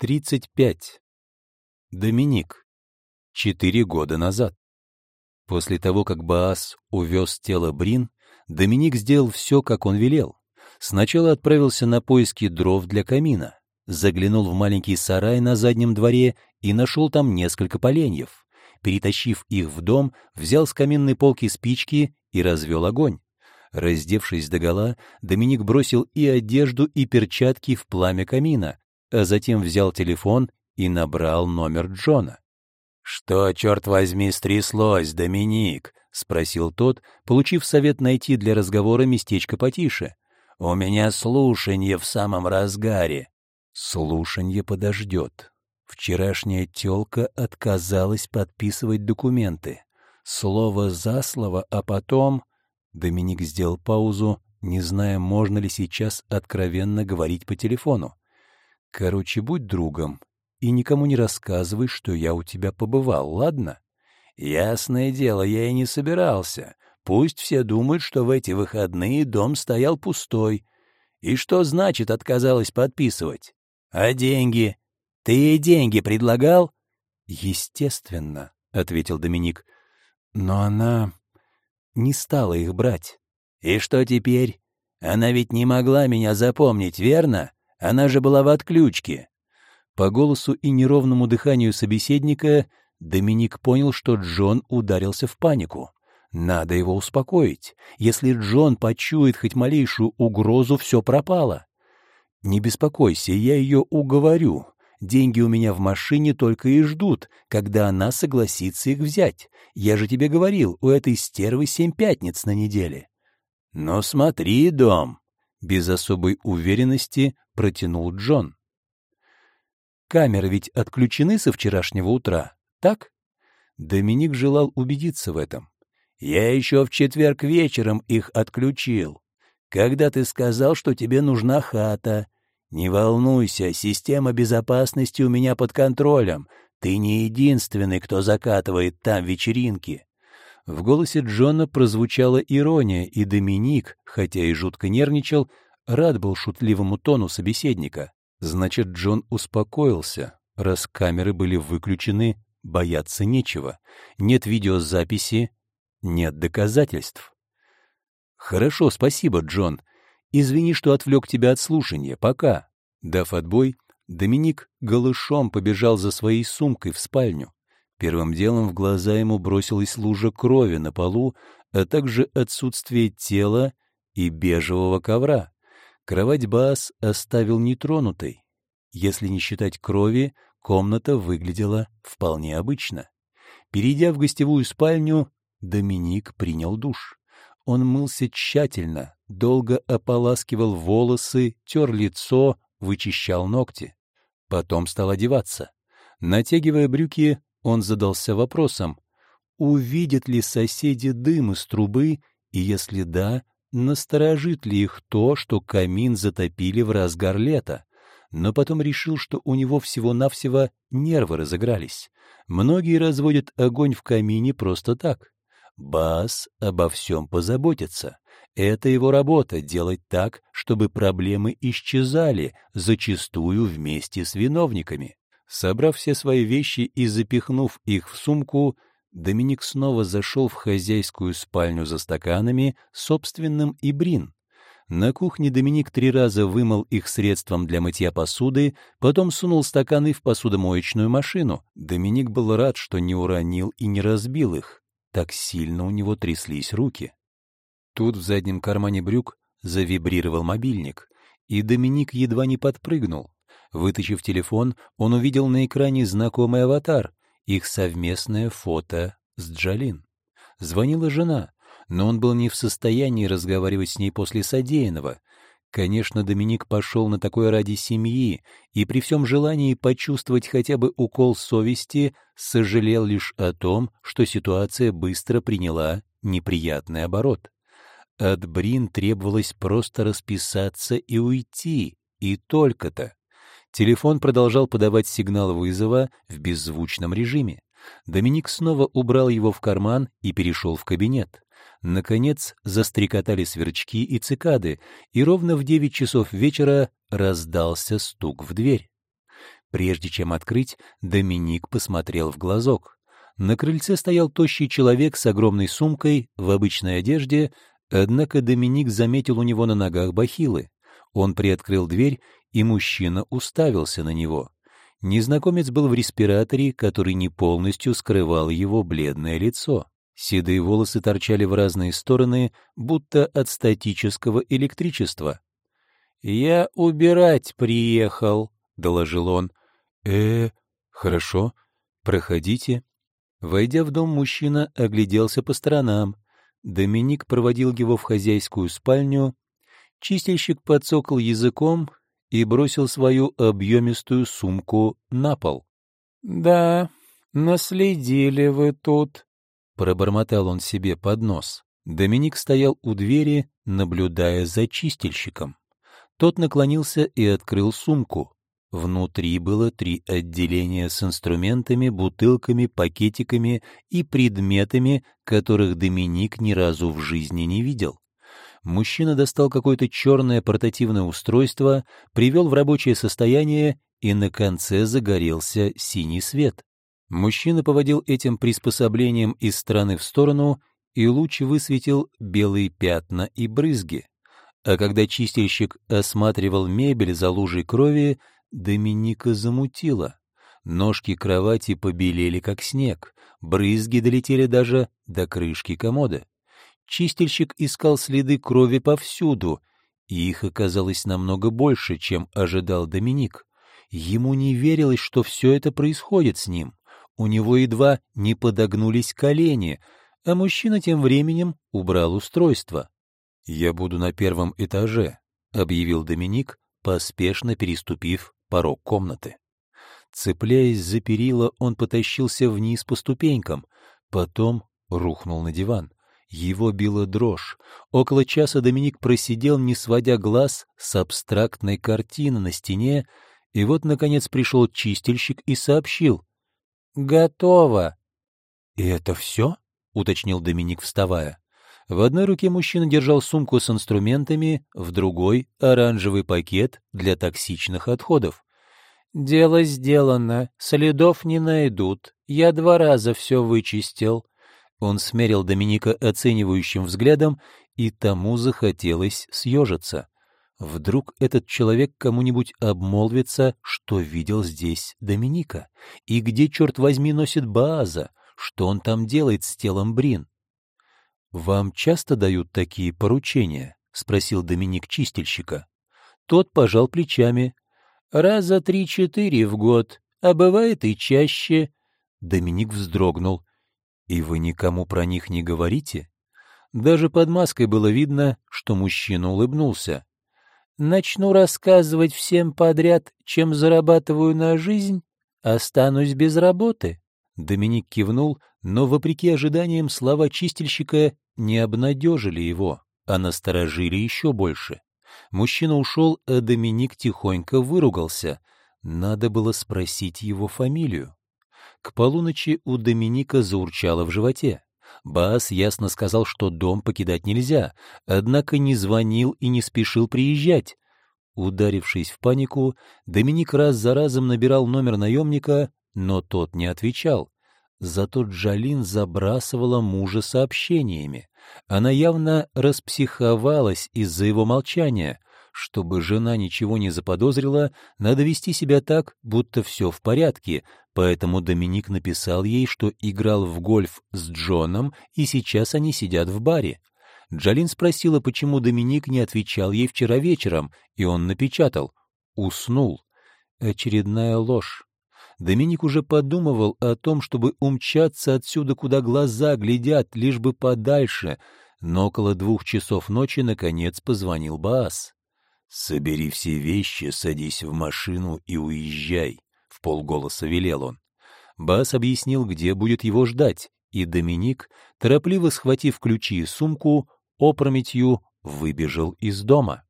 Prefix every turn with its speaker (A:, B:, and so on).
A: 35. Доминик. Четыре года назад. После того, как Баас увез тело Брин, Доминик сделал все, как он велел. Сначала отправился на поиски дров для камина, заглянул в маленький сарай на заднем дворе и нашел там несколько поленьев. Перетащив их в дом, взял с каминной полки спички и развел огонь. Раздевшись догола, Доминик бросил и одежду, и перчатки в пламя камина, а затем взял телефон и набрал номер Джона. «Что, черт возьми, стряслось, Доминик?» — спросил тот, получив совет найти для разговора местечко потише. «У меня слушанье в самом разгаре». «Слушанье подождет. Вчерашняя тёлка отказалась подписывать документы. Слово за слово, а потом...» Доминик сделал паузу, не зная, можно ли сейчас откровенно говорить по телефону. Короче, будь другом и никому не рассказывай, что я у тебя побывал, ладно? Ясное дело, я и не собирался. Пусть все думают, что в эти выходные дом стоял пустой. И что значит отказалась подписывать? А деньги? Ты ей деньги предлагал? Естественно, — ответил Доминик. Но она не стала их брать. И что теперь? Она ведь не могла меня запомнить, верно? Она же была в отключке. По голосу и неровному дыханию собеседника Доминик понял, что Джон ударился в панику. Надо его успокоить. Если Джон почует хоть малейшую угрозу, все пропало. «Не беспокойся, я ее уговорю. Деньги у меня в машине только и ждут, когда она согласится их взять. Я же тебе говорил, у этой стервы семь пятниц на неделе». «Но смотри, дом!» Без особой уверенности протянул Джон. Камеры ведь отключены со вчерашнего утра, так? Доминик желал убедиться в этом. Я еще в четверг вечером их отключил. Когда ты сказал, что тебе нужна хата. Не волнуйся, система безопасности у меня под контролем. Ты не единственный, кто закатывает там вечеринки. В голосе Джона прозвучала ирония, и Доминик, хотя и жутко нервничал, рад был шутливому тону собеседника. Значит, Джон успокоился. Раз камеры были выключены, бояться нечего. Нет видеозаписи, нет доказательств. «Хорошо, спасибо, Джон. Извини, что отвлек тебя от слушания. Пока». Дав отбой, Доминик голышом побежал за своей сумкой в спальню. Первым делом в глаза ему бросилась лужа крови на полу, а также отсутствие тела и бежевого ковра. Кровать Бас оставил нетронутой. Если не считать крови, комната выглядела вполне обычно. Перейдя в гостевую спальню, Доминик принял душ. Он мылся тщательно, долго ополаскивал волосы, тер лицо, вычищал ногти. Потом стал одеваться. Натягивая брюки, он задался вопросом, увидят ли соседи дым из трубы, и если да, насторожит ли их то, что камин затопили в разгар лета. Но потом решил, что у него всего-навсего нервы разыгрались. Многие разводят огонь в камине просто так. Бас обо всем позаботится. Это его работа — делать так, чтобы проблемы исчезали, зачастую вместе с виновниками. Собрав все свои вещи и запихнув их в сумку, Доминик снова зашел в хозяйскую спальню за стаканами, собственным и брин. На кухне Доминик три раза вымыл их средством для мытья посуды, потом сунул стаканы в посудомоечную машину. Доминик был рад, что не уронил и не разбил их. Так сильно у него тряслись руки. Тут в заднем кармане брюк завибрировал мобильник, и Доминик едва не подпрыгнул. Вытащив телефон, он увидел на экране знакомый аватар, их совместное фото с Джалин. Звонила жена, но он был не в состоянии разговаривать с ней после содеянного. Конечно, Доминик пошел на такое ради семьи, и при всем желании почувствовать хотя бы укол совести, сожалел лишь о том, что ситуация быстро приняла неприятный оборот. От Брин требовалось просто расписаться и уйти, и только-то. Телефон продолжал подавать сигнал вызова в беззвучном режиме. Доминик снова убрал его в карман и перешел в кабинет. Наконец застрекотали сверчки и цикады, и ровно в девять часов вечера раздался стук в дверь. Прежде чем открыть, Доминик посмотрел в глазок. На крыльце стоял тощий человек с огромной сумкой в обычной одежде, однако Доминик заметил у него на ногах бахилы. Он приоткрыл дверь, и мужчина уставился на него. Незнакомец был в респираторе, который не полностью скрывал его бледное лицо. Седые волосы торчали в разные стороны, будто от статического электричества. «Я убирать приехал», — доложил он. «Э, хорошо, проходите». Войдя в дом, мужчина огляделся по сторонам. Доминик проводил его в хозяйскую спальню. Чистильщик подсокал языком и бросил свою объемистую сумку на пол. «Да, наследили вы тут», — пробормотал он себе под нос. Доминик стоял у двери, наблюдая за чистильщиком. Тот наклонился и открыл сумку. Внутри было три отделения с инструментами, бутылками, пакетиками и предметами, которых Доминик ни разу в жизни не видел. Мужчина достал какое-то черное портативное устройство, привел в рабочее состояние, и на конце загорелся синий свет. Мужчина поводил этим приспособлением из стороны в сторону, и луч высветил белые пятна и брызги. А когда чистильщик осматривал мебель за лужей крови, Доминика замутила. Ножки кровати побелели, как снег, брызги долетели даже до крышки комода. Чистильщик искал следы крови повсюду, и их оказалось намного больше, чем ожидал Доминик. Ему не верилось, что все это происходит с ним. У него едва не подогнулись колени, а мужчина тем временем убрал устройство. «Я буду на первом этаже», — объявил Доминик, поспешно переступив порог комнаты. Цепляясь за перила, он потащился вниз по ступенькам, потом рухнул на диван. Его била дрожь. Около часа Доминик просидел, не сводя глаз с абстрактной картины на стене, и вот, наконец, пришел чистильщик и сообщил. «Готово!» «И это все?» — уточнил Доминик, вставая. В одной руке мужчина держал сумку с инструментами, в другой — оранжевый пакет для токсичных отходов. «Дело сделано, следов не найдут. Я два раза все вычистил». Он смерил Доминика оценивающим взглядом, и тому захотелось съежиться. Вдруг этот человек кому-нибудь обмолвится, что видел здесь Доминика, и где, черт возьми, носит Бааза, что он там делает с телом Брин. «Вам часто дают такие поручения?» — спросил Доминик чистильщика. Тот пожал плечами. «Раза три-четыре в год, а бывает и чаще». Доминик вздрогнул. «И вы никому про них не говорите?» Даже под маской было видно, что мужчина улыбнулся. «Начну рассказывать всем подряд, чем зарабатываю на жизнь, останусь без работы». Доминик кивнул, но, вопреки ожиданиям, слова чистильщика не обнадежили его, а насторожили еще больше. Мужчина ушел, а Доминик тихонько выругался. Надо было спросить его фамилию. К полуночи у Доминика заурчало в животе. Бас ясно сказал, что дом покидать нельзя, однако не звонил и не спешил приезжать. Ударившись в панику, Доминик раз за разом набирал номер наемника, но тот не отвечал. Зато Джалин забрасывала мужа сообщениями. Она явно распсиховалась из-за его молчания. Чтобы жена ничего не заподозрила, надо вести себя так, будто все в порядке, поэтому Доминик написал ей, что играл в гольф с Джоном, и сейчас они сидят в баре. Джалин спросила, почему Доминик не отвечал ей вчера вечером, и он напечатал «Уснул». Очередная ложь. Доминик уже подумывал о том, чтобы умчаться отсюда, куда глаза глядят, лишь бы подальше, но около двух часов ночи, наконец, позвонил Баас. «Собери все вещи, садись в машину и уезжай», — в полголоса велел он. Баас объяснил, где будет его ждать, и Доминик, торопливо схватив ключи и сумку, опрометью выбежал из дома.